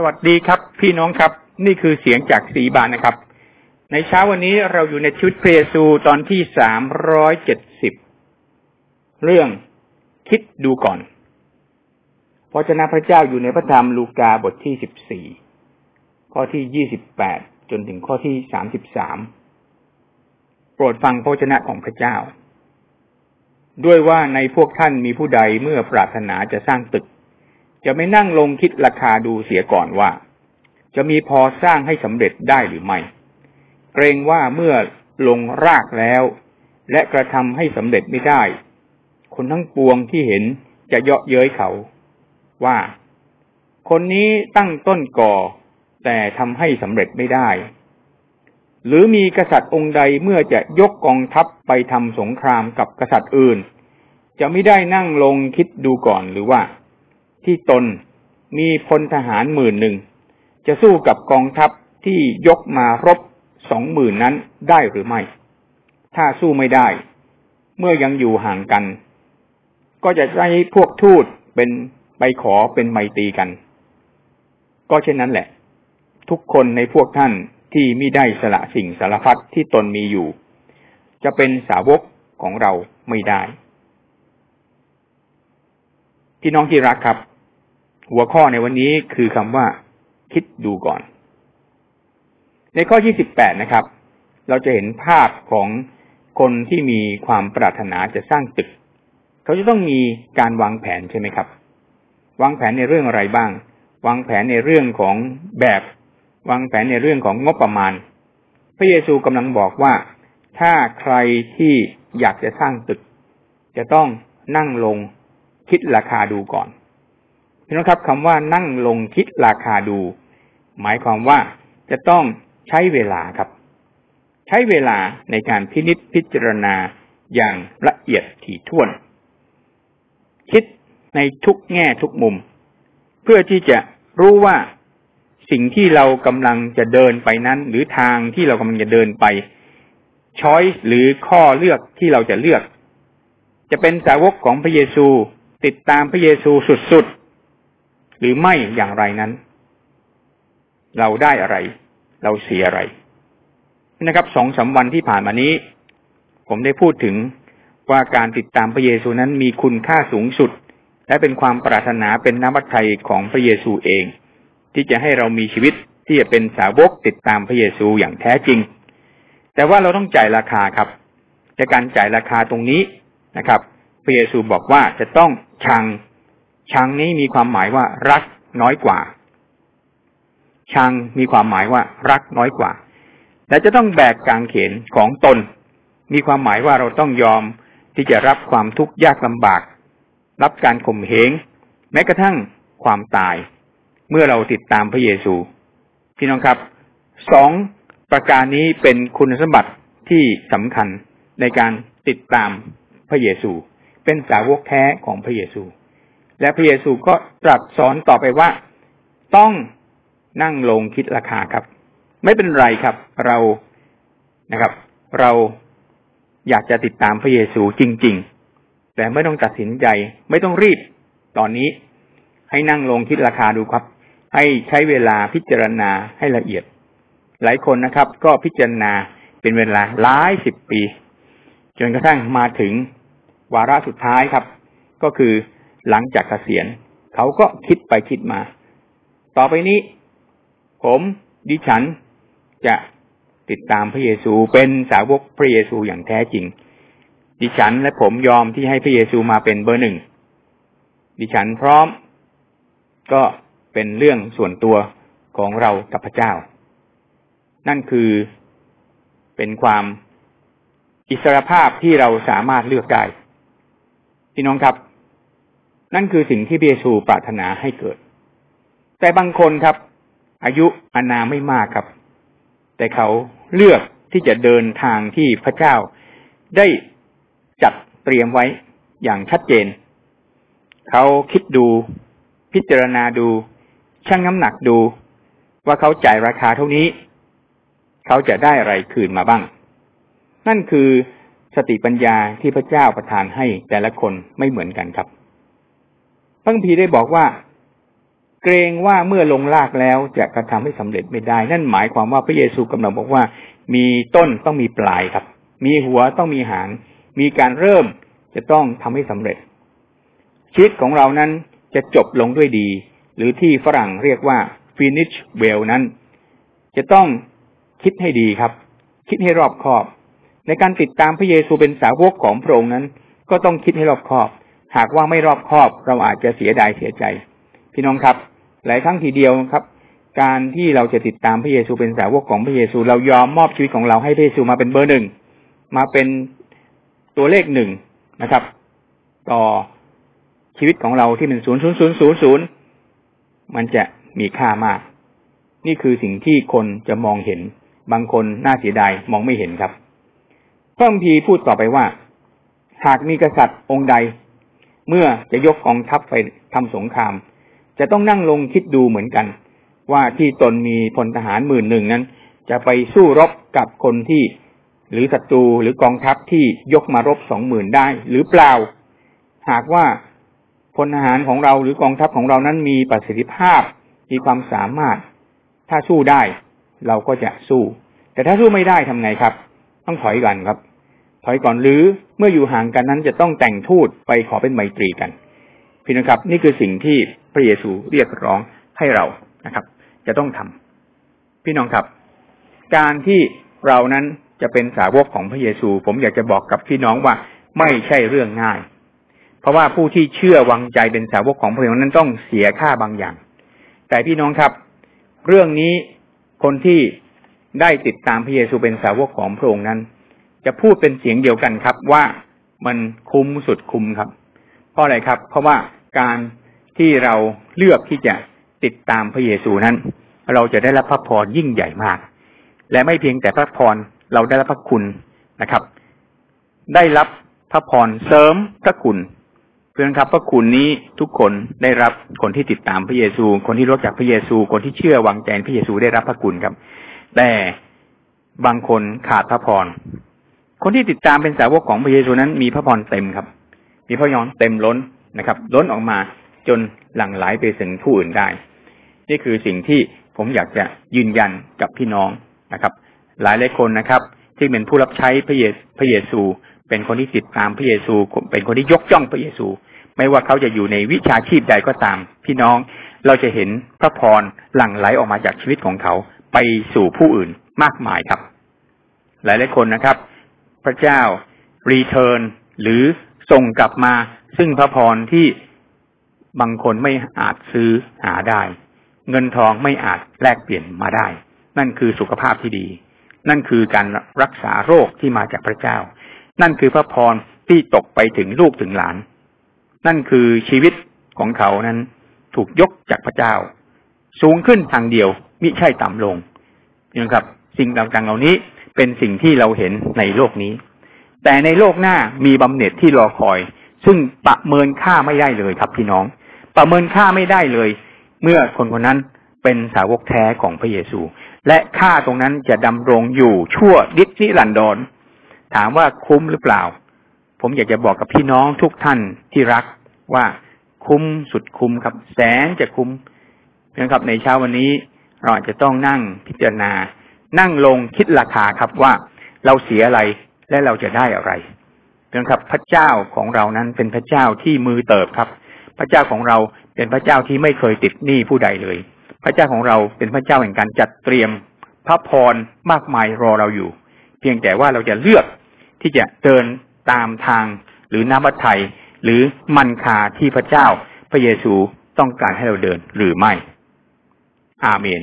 สวัสดีครับ พี่น้องครับ นี่คือเสียงจากสีบานนะครับ ในเช้าวันนี้เราอยู่ในชุดเพรซูตอนที่สามร้อยเจ็ดสิบเรื่องคิดดูก่อนพระเจ้าพระเจ้าอยู่ในพระธรรมลูกาบทที่สิบสี่ข้อที่ยี่สิบแปดจนถึงข้อที่สามสิบสามโปรดฟังพระเจ้าของพระเจ้า ด้วยว่าในพวกท่านมีผู้ใดเมื่อปรารถนาจะสร้างตึก จะไม่นั่งลงคิดราคาดูเสียก่อนว่า จะมีพอสร้างให้สำเร็จได้หรือไม่ เกรงว่าเมื่อลงรากแล้ว และกระทำให้สำเร็จไม่ได้ คนทั้งปวงที่เห็นจะเยาะเย้ยเขาว่า คนนี้ตั้งต้นก่อ แต่ทำให้สำเร็จไม่ได้ หรือมีกษัตริย์องค์ใดเมื่อจะยกกองทัพไปทำสงครามกับกษัตริย์อื่น จะไม่ได้นั่งลงคิดดูก่อนหรือว่า ที่ตนมีพลทหารหมื่นหนึ่ง จะสู้กับกองทัพที่ยกมารบสองหมื่นนั้นได้หรือไม่ ถ้าสู้ไม่ได้ เมื่อยังอยู่ห่างกัน ก็จะใช้พวกทูตเป็นไปขอเป็นไมตรีกัน ก็เช่นนั้นแหละ ทุกคนในพวกท่านที่มิได้สละสิ่งสารพัดที่ตนมีอยู่ จะเป็นสาวกของเราไม่ได้ พี่น้องที่รักครับ หัวข้อในวันนี้คือคำว่า คิดดูก่อน ในข้อที่สิบแปดนะครับ เราจะเห็นภาพของคนที่มีความปรารถนาจะสร้างตึก เขาจะต้องมีการวางแผนใช่ไหมครับ วางแผนในเรื่องอะไรบ้าง วางแผนในเรื่องของแบบ วางแผนในเรื่องของงบประมาณ พระเยซูกำลังบอกว่า ถ้าใครที่อยากจะสร้างตึก จะต้องนั่งลง คิดราคาดูก่อนพี่น้องครับคำว่านั่งลงคิดราคาดู หมายความว่าจะต้องใช้เวลาครับ ใช้เวลาในการพินิจพิจารณาอย่างละเอียดถี่ถ้วน คิดในทุกแง่ทุกมุม เพื่อที่จะรู้ว่าสิ่งที่เรากำลังจะเดินไปนั้น หรือทางที่เรากำลังจะเดินไปช้อยหรือข้อเลือกที่เราจะเลือก จะเป็นสาวกของพระเยซู ติดตามพระเยซูสุดๆ หรือไม่อย่างไรนั้น เราได้อะไร เราเสียอะไรนะครับสองสาวันที่ผ่านมานี้ ผมได้พูดถึงว่าการติดตามพระเยซูนั้นมีคุณค่าสูงสุด และเป็นความปรารถนาเป็นน้ำวัตไทยของพระเยซูเอง ที่จะให้เรามีชีวิตที่จะเป็นสาวกติดตามพระเยซูอย่างแท้จริง แต่ว่าเราต้องจ่ายราคาครับแต่การจ่ายราคาตรงนี้นะครับ พระเยซูบอกว่าจะต้องชัง ชังนี้มีความหมายว่า รักน้อยกว่า ชังมีความหมายว่า รักน้อยกว่า และจะต้องแบกกางเขนของตน มีความหมายว่าเราต้องยอมที่จะรับความทุกข์ยากลำบาก รับการข่มเหงแม้กระทั่งความตาย เมื่อเราติดตามพระเยซู พี่น้องครับสองประการนี้เป็นคุณสมบัติที่สำคัญในการติดตามพระเยซู เป็นสาวกแท้ของพระเยซู และพระเยซูก็ตรัสสอนต่อไปว่า ต้องนั่งลงคิดราคาครับ ไม่เป็นไรครับ เรานะครับ เราอยากจะติดตามพระเยซูจริง ๆ แต่ไม่ต้องตัดสินใจ ไม่ต้องรีบ ตอนนี้ ให้นั่งลงคิดราคาดูครับ ให้ใช้เวลาพิจารณาให้ละเอียด หลายคนนะครับ ก็พิจารณาเป็นเวลาหลายสิบปี จนกระทั่งมาถึง วาระสุดท้ายครับ ก็คือหลังจากเกษียณเขาก็คิดไปคิดมา ต่อไปนี้ ผมดิฉันจะติดตามพระเยซูเป็นสาวกพระเยซูอย่างแท้จริง ดิฉันและผมยอมที่ให้พระเยซูมาเป็นเบอร์หนึ่งดิฉันพร้อมก็เป็นเรื่องส่วนตัวของเรากับพระเจ้า นั่นคือเป็นความอิสรภาพที่เราสามารถเลือกได้ พี่น้องครับ นั่นคือสิ่งที่เบซูปรารถนาให้เกิด แต่บางคนครับ อายุอานาไม่มากครับ แต่เขาเลือกที่จะเดินทางที่พระเจ้าได้จัดเตรียมไว้อย่างชัดเจน เขาคิดดูพิจารณาดูชั่งน้ำหนักดูว่าเขาจ่ายราคาเท่านี้ เขาจะได้อะไรคืนมาบ้าง นั่นคือ สติปัญญาที่พระเจ้าประทานให้แต่ละคนไม่เหมือนกันครับพระคัมภีร์ได้บอกว่า เกรงว่าเมื่อลงลากแล้วจะกระทำให้สำเร็จไม่ได้ นั่นหมายความว่าพระเยซูกำลังบอกว่า มีต้นต้องมีปลายครับ มีหัวต้องมีหาง มีการเริ่มจะต้องทำให้สำเร็จ ชีวิตของเรานั้นจะจบลงด้วยดี หรือที่ฝรั่งเรียกว่า finish well นั้น จะต้องคิดให้ดีครับ คิดให้รอบคอบ ในการติดตามพระเยซูเป็นสาวกของพระองค์นั้น ก็ต้องคิดให้รอบคอบ หากว่าไม่รอบคอบเราอาจจะเสียดายเสียใจ พี่น้องครับ หลายครั้งทีเดียวครับ การที่เราจะติดตามพระเยซูเป็นสาวกของพระเยซู เรายอมมอบชีวิตของเราให้พระเยซูมาเป็นเบอร์หนึ่งมาเป็นตัวเลขหนึ่งนะครับ ต่อชีวิตของเราที่เป็นศูนย์ศูนย์ศูนย์ศูนย์ศูนย์มันจะมีค่ามาก นี่คือสิ่งที่คนจะมองเห็น บางคนน่าเสียดายมองไม่เห็นครับ พระคัมภีร์พูดต่อไปว่า หากมีกษัตริย์องค์ใด เมื่อจะยกกองทัพไปทำสงคราม จะต้องนั่งลงคิดดูเหมือนกัน ว่าที่ตนมีพลทหารหมื่นหนึ่งนั้น จะไปสู้รบกับคนที่ หรือศัตรูหรือกองทัพที่ยกมารบสองหมื่นได้ หรือเปล่า หากว่าพลทหารของเราหรือกองทัพของเรานั้นมีประสิทธิภาพมีความสามารถ ถ้าสู้ได้ เราก็จะสู้ แต่ถ้าสู้ไม่ได้ทำไงครับ ต้องถอยก่อนครับ ถอยก่อนหรือเมื่ออยู่ห่างกันนั้นจะต้องแต่งทูตไปขอเป็นไมตรีกันพี่นะครับ นี่คือสิ่งที่พระเยซูเรียกร้องให้เรานะครับ จะต้องทำพี่น้องครับ การที่เรานั้นจะเป็นสาวกของพระเยซู ผมอยากจะบอกกับพี่น้องว่าไม่ใช่เรื่องง่าย เพราะว่าผู้ที่เชื่อวางใจเป็นสาวกของพระองค์นั้นต้องเสียค่าบางอย่าง แต่พี่น้องครับ เรื่องนี้คนที่ได้ติดตามพระเยซูเป็นสาวกของพระองค์นั้น จะพูดเป็นเสียงเดียวกันครับ ว่ามันคุ้มสุดคุ้มครับ เพราะอะไรครับ เพราะว่าการที่เราเลือกที่จะติดตามพระเยซูนั้น เราจะได้รับพระพรยิ่งใหญ่มาก และไม่เพียงแต่พระพรเราได้รับพระคุณนะครับ ได้รับพระพรเสริมพระคุณเพื่อนครับพระคุณนี้ทุกคนได้รับคนที่ติดตามพระเยซู คนที่รู้จักพระเยซู คนที่เชื่อวางใจพระเยซูได้รับพระคุณครับ แต่บางคนขาดพระพร คนที่ติดตามเป็นสาวกของพระเยซูนั้นมีพระพรเต็มครับ มีพระยอนเต็มล้นนะครับ ล้นออกมาจนหลั่งไหลไปถึงผู้อื่นได้ นี่คือสิ่งที่ผมอยากจะยืนยันกับพี่น้องนะครับ หลายหลายคนนะครับ ที่เป็นผู้รับใช้พระเยพระเยซู เป็นคนที่ติดตามพระเยซู เป็นคนที่ยกย่องพระเยซู ไม่ว่าเขาจะอยู่ในวิชาชีพใดก็ตาม พี่น้องเราจะเห็นพระพรหลั่งไหลออกมาจากชีวิตของเขา ไปสู่ผู้อื่นมากมายครับ หลายหลายคนนะครับ ระเจ้ารีเทิร์นหรือส่งกลับมา ซึ่งพระพรที่บางคนไม่อาจซื้อหาได้ เงินทองไม่อาจแลกเปลี่ยนมาได้ นั่นคือสุขภาพที่ดี นั่นคือการรักษาโรคที่มาจากพระเจ้า นั่นคือพระพรที่ตกไปถึงลูกถึงหลาน นั่นคือชีวิตของเขานั้นถูกยกจากพระเจ้า สูงขึ้นทางเดียวมิใช่ต่ำลงนะครับ สิ่งต่างๆเหล่านี้ เป็นสิ่งที่เราเห็นในโลกนี้ แต่ในโลกหน้ามีบำเหน็จที่รอคอย ซึ่งประเมินค่าไม่ได้เลยครับพี่น้อง ประเมินค่าไม่ได้เลย เมื่อคนคนนั้นเป็นสาวกแท้ของพระเยซู และค่าตรงนั้นจะดำรงอยู่ชั่วดิจิลันดอนถามว่าคุ้มหรือเปล่า ผมอยากจะบอกกับพี่น้องทุกท่านที่รักว่าคุ้มสุดคุ้มครับ แสนจะคุ้มเพียงครับในเช้าวันนี้เราอาจจะต้องนั่งพิจารณา นั่งลงคิดราคาครับว่าเราเสียอะไรและเราจะได้อะไรเพียงครับพระเจ้าของเรานั้นเป็นพระเจ้าที่มือเติบครับ พระเจ้าของเราเป็นพระเจ้าที่ไม่เคยติดหนี้ผู้ใดเลย พระเจ้าของเราเป็นพระเจ้าแห่งการจัดเตรียมพระพรมากมายรอเราอยู่ เพียงแต่ว่าเราจะเลือกที่จะเดินตามทางหรือน้ำพระทัยหรือมันคาที่พระเจ้าพระเยซูต้องการให้เราเดินหรือไม่ อาเมน